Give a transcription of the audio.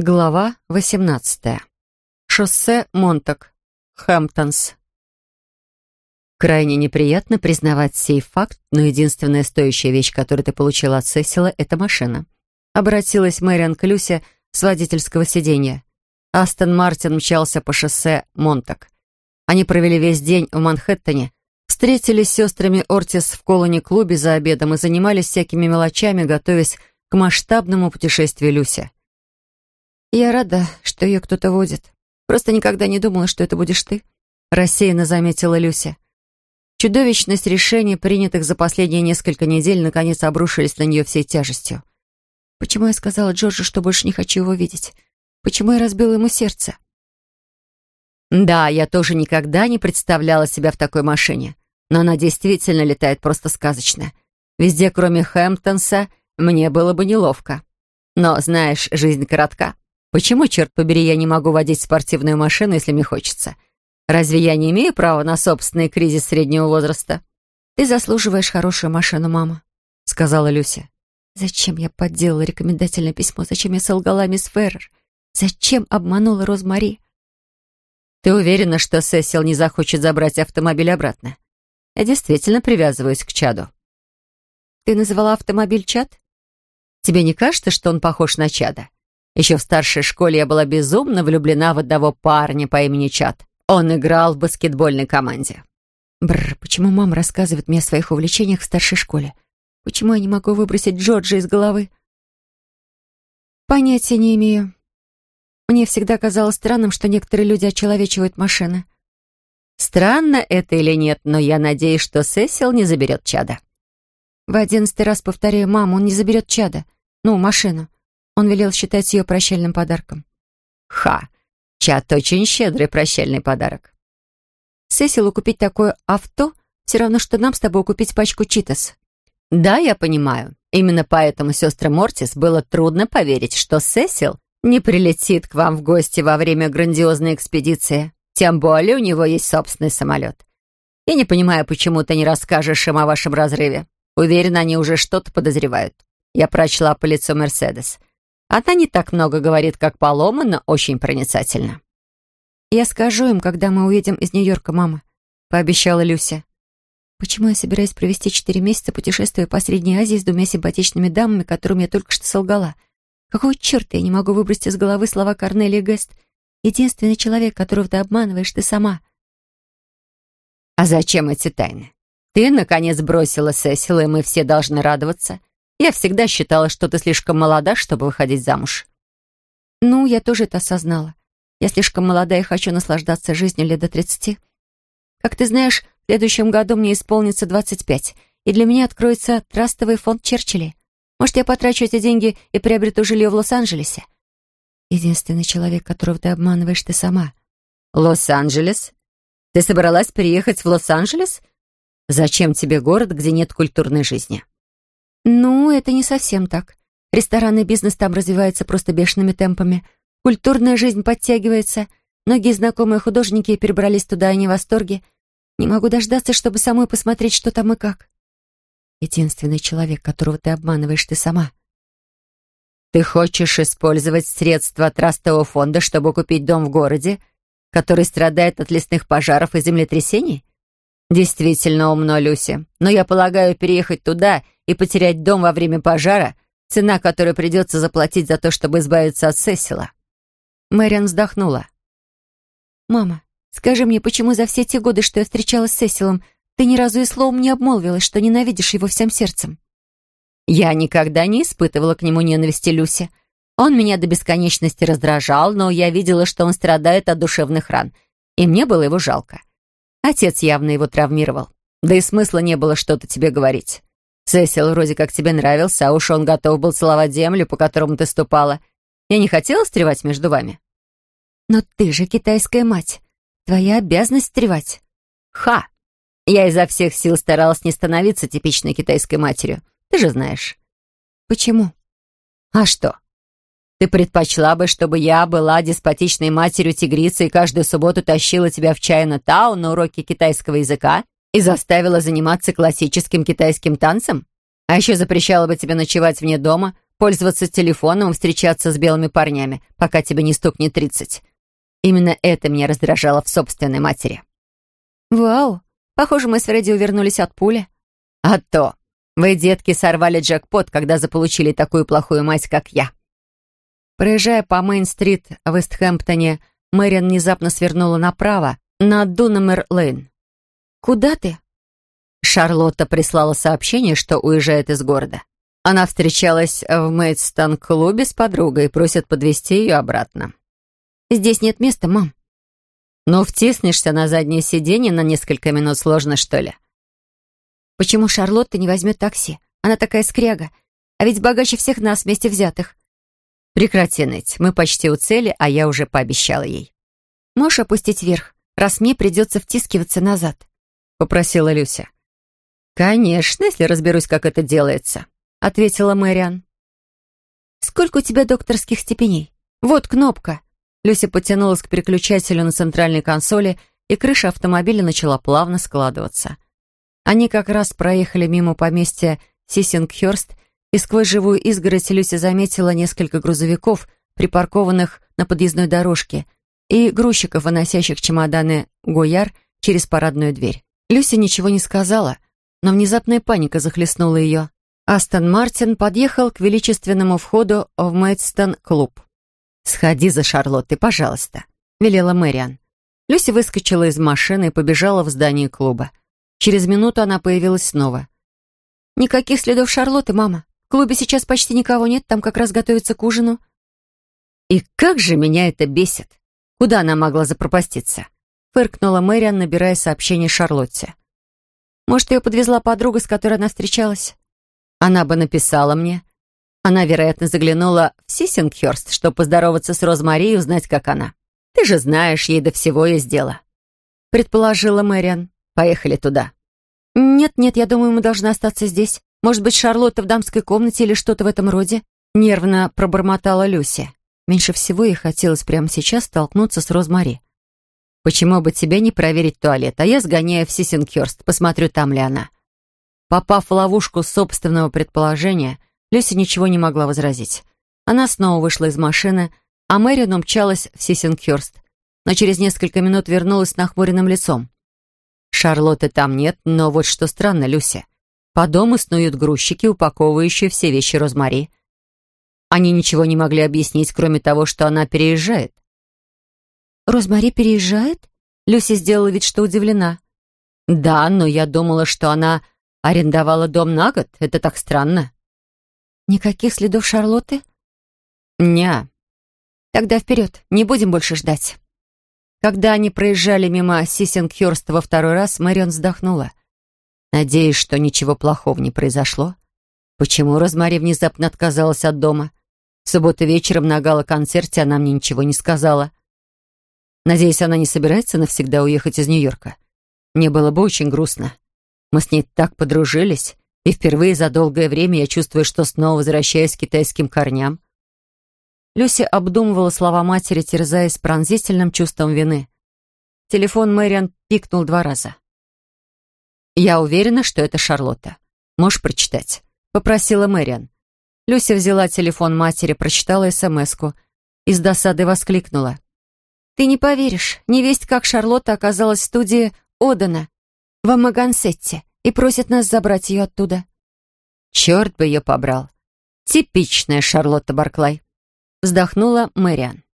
Глава 18. Шоссе Монтак. Хэмптонс. Крайне неприятно признавать сей факт, но единственная стоящая вещь, которую ты получила от Сесила, это машина. Обратилась Мэриан к Люсе с водительского сиденья. Астон Мартин мчался по шоссе Монтак. Они провели весь день в Манхэттене, встретились с сестрами Ортис в колони-клубе за обедом и занимались всякими мелочами, готовясь к масштабному путешествию Люси. «Я рада, что ее кто-то водит. Просто никогда не думала, что это будешь ты», — рассеянно заметила Люся. Чудовищность решений, принятых за последние несколько недель, наконец обрушились на нее всей тяжестью. «Почему я сказала Джорджу, что больше не хочу его видеть? Почему я разбила ему сердце?» «Да, я тоже никогда не представляла себя в такой машине, но она действительно летает просто сказочно. Везде, кроме Хэмптонса, мне было бы неловко. Но, знаешь, жизнь коротка». Почему, черт побери, я не могу водить спортивную машину, если мне хочется? Разве я не имею права на собственный кризис среднего возраста? Ты заслуживаешь хорошую машину, мама, сказала Люся. Зачем я подделала рекомендательное письмо? Зачем я солгала мисс Феррер? Зачем обманула Розмари? Ты уверена, что Сесил не захочет забрать автомобиль обратно? Я действительно привязываюсь к Чаду. Ты называла автомобиль Чад? Тебе не кажется, что он похож на Чада? Еще в старшей школе я была безумно влюблена в одного парня по имени Чат. Он играл в баскетбольной команде. Бррр, почему мама рассказывает мне о своих увлечениях в старшей школе? Почему я не могу выбросить Джорджа из головы? Понятия не имею. Мне всегда казалось странным, что некоторые люди очеловечивают машины. Странно это или нет, но я надеюсь, что Сесил не заберет чада. В одиннадцатый раз повторяю, мам, он не заберет чада. Ну, машину. Он велел считать ее прощальным подарком. Ха! Чат очень щедрый прощальный подарок. Сесилу купить такое авто все равно, что нам с тобой купить пачку читас. Да, я понимаю. Именно поэтому сестры Мортис было трудно поверить, что Сесил не прилетит к вам в гости во время грандиозной экспедиции. Тем более у него есть собственный самолет. Я не понимаю, почему ты не расскажешь им о вашем разрыве. Уверен, они уже что-то подозревают. Я прочла по лицу Мерседес. Она не так много говорит, как Палома, но очень проницательна. «Я скажу им, когда мы уедем из Нью-Йорка, мама», — пообещала Люся. «Почему я собираюсь провести четыре месяца, путешествуя по Средней Азии с двумя симпатичными дамами, которым я только что солгала? Какого черта я не могу выбросить из головы слова Корнелии Гест? Единственный человек, которого ты обманываешь, ты сама». «А зачем эти тайны? Ты, наконец, бросила Сесила, и мы все должны радоваться. Я всегда считала, что ты слишком молода, чтобы выходить замуж». «Ну, я тоже это осознала. Я слишком молода и хочу наслаждаться жизнью лет до тридцати. Как ты знаешь, в следующем году мне исполнится двадцать пять, и для меня откроется трастовый фонд Черчилля. Может, я потрачу эти деньги и приобрету жилье в Лос-Анджелесе? Единственный человек, которого ты обманываешь, ты сама. Лос-Анджелес? Ты собралась переехать в Лос-Анджелес? Зачем тебе город, где нет культурной жизни? «Ну, это не совсем так. Ресторанный бизнес там развивается просто бешеными темпами. Культурная жизнь подтягивается. Многие знакомые художники перебрались туда, и не в восторге. Не могу дождаться, чтобы самой посмотреть, что там и как. Единственный человек, которого ты обманываешь, ты сама». «Ты хочешь использовать средства трастового фонда, чтобы купить дом в городе, который страдает от лесных пожаров и землетрясений?» «Действительно умно, Люси. Но я полагаю, переехать туда и потерять дом во время пожара — цена, которую придется заплатить за то, чтобы избавиться от Сесила». Мэриан вздохнула. «Мама, скажи мне, почему за все те годы, что я встречалась с Сесилом, ты ни разу и словом не обмолвилась, что ненавидишь его всем сердцем?» «Я никогда не испытывала к нему ненависти, Люси. Он меня до бесконечности раздражал, но я видела, что он страдает от душевных ран, и мне было его жалко. Отец явно его травмировал. Да и смысла не было что-то тебе говорить. Сесил вроде как тебе нравился, а уж он готов был целовать землю, по которому ты ступала. Я не хотела встревать между вами. Но ты же китайская мать. Твоя обязанность встревать. Ха! Я изо всех сил старалась не становиться типичной китайской матерью. Ты же знаешь. Почему? А что? Ты предпочла бы, чтобы я была деспотичной матерью-тигрицей и каждую субботу тащила тебя в Чайна-таун на уроки китайского языка и заставила заниматься классическим китайским танцем? А еще запрещала бы тебе ночевать вне дома, пользоваться телефоном, встречаться с белыми парнями, пока тебе не стукнет тридцать. Именно это меня раздражало в собственной матери. «Вау! Похоже, мы с Фредди увернулись от пули». «А то! Вы, детки, сорвали джекпот, когда заполучили такую плохую мать, как я». Проезжая по Мейн-стрит в Истхэмптоне, Мэриан внезапно свернула направо, на Дунамер-Лейн. «Куда ты?» Шарлотта прислала сообщение, что уезжает из города. Она встречалась в Мейдстон-клубе с подругой и просит подвезти ее обратно. «Здесь нет места, мам». «Ну, втиснешься на заднее сиденье на несколько минут сложно, что ли?» «Почему Шарлотта не возьмет такси? Она такая скряга. А ведь богаче всех нас вместе взятых». «Прекрати ныть. Мы почти у цели, а я уже пообещала ей». «Можешь опустить вверх, раз мне придется втискиваться назад?» — попросила Люся. «Конечно, если разберусь, как это делается», — ответила Мэриан. «Сколько у тебя докторских степеней? Вот кнопка». Люся потянулась к переключателю на центральной консоли, и крыша автомобиля начала плавно складываться. Они как раз проехали мимо поместья Сисингхёрст, и сквозь живую изгородь Люся заметила несколько грузовиков, припаркованных на подъездной дорожке, и грузчиков, выносящих чемоданы Гуяр через парадную дверь. Люся ничего не сказала, но внезапная паника захлестнула ее. Астон Мартин подъехал к величественному входу в Мэйдстон-клуб. «Сходи за Шарлоттой, пожалуйста», — велела Мэриан. Люси выскочила из машины и побежала в здание клуба. Через минуту она появилась снова. «Никаких следов Шарлотты, мама. Клубе сейчас почти никого нет, там как раз готовится к ужину». «И как же меня это бесит! Куда она могла запропаститься?» — фыркнула Мэриан, набирая сообщение Шарлотте. «Может, ее подвезла подруга, с которой она встречалась?» «Она бы написала мне. Она, вероятно, заглянула в Сисингхёрст, чтобы поздороваться с Розмари и узнать, как она. Ты же знаешь, ей до всего есть дело. Предположила Мэриан. Поехали туда. Нет-нет, я думаю, мы должны остаться здесь. Может быть, Шарлотта в дамской комнате или что-то в этом роде? Нервно пробормотала Люси. Меньше всего ей хотелось прямо сейчас столкнуться с Розмари. Почему бы тебе не проверить туалет, а я сгоняю в Сисингхёрст, посмотрю, там ли она. Попав в ловушку собственного предположения, Люси ничего не могла возразить. Она снова вышла из машины, а Мэрин умчалась в Сисингхёрст, но через несколько минут вернулась с нахмуренным лицом. Шарлотты там нет, но вот что странно, Люси. По дому снуют грузчики, упаковывающие все вещи Розмари. Они ничего не могли объяснить, кроме того, что она переезжает. «Розмари переезжает?» Люся сделала вид, что удивлена. «Да, но я думала, что она арендовала дом на год. Это так странно». «Никаких следов Шарлотты?» «Ня». «Тогда вперед, не будем больше ждать». Когда они проезжали мимо Сисингхёрста во второй раз, Мэрион вздохнула. Надеюсь, что ничего плохого не произошло. Почему Розмари внезапно отказалась от дома? В субботу вечером на гала-концерте она мне ничего не сказала. Надеюсь, она не собирается навсегда уехать из Нью-Йорка. Мне было бы очень грустно. Мы с ней так подружились. И впервые за долгое время я чувствую, что снова возвращаюсь к китайским корням. Люси обдумывала слова матери, терзаясь пронзительным чувством вины. Телефон Мэриан пикнул два раза. «Я уверена, что это Шарлотта. Можешь прочитать?» — попросила Мэриан. Люся взяла телефон матери, прочитала СМС-ку и с досадой воскликнула. «Ты не поверишь, невесть, как Шарлотта оказалась в студии Одена в Амагансетте и просит нас забрать ее оттуда». «Черт бы ее побрал! Типичная Шарлотта Барклай!» Вздохнула Мэриан.